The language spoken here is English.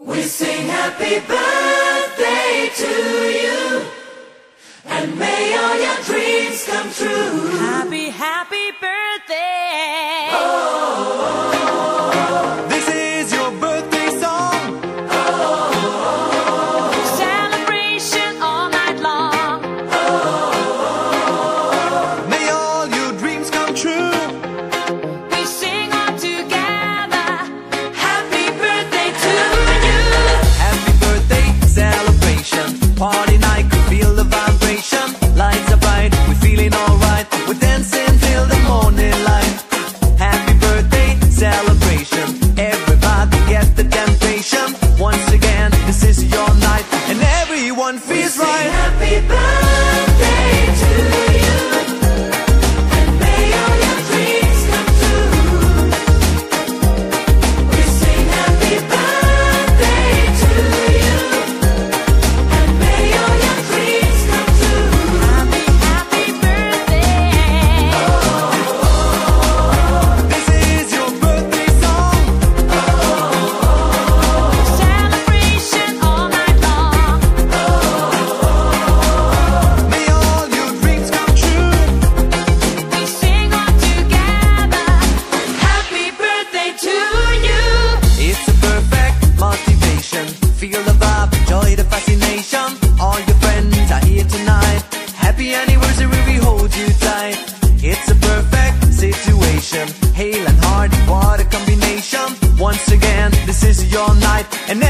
We sing happy birthday to you. And may all your Hail and Hardy, what a combination. Once again, this is your night And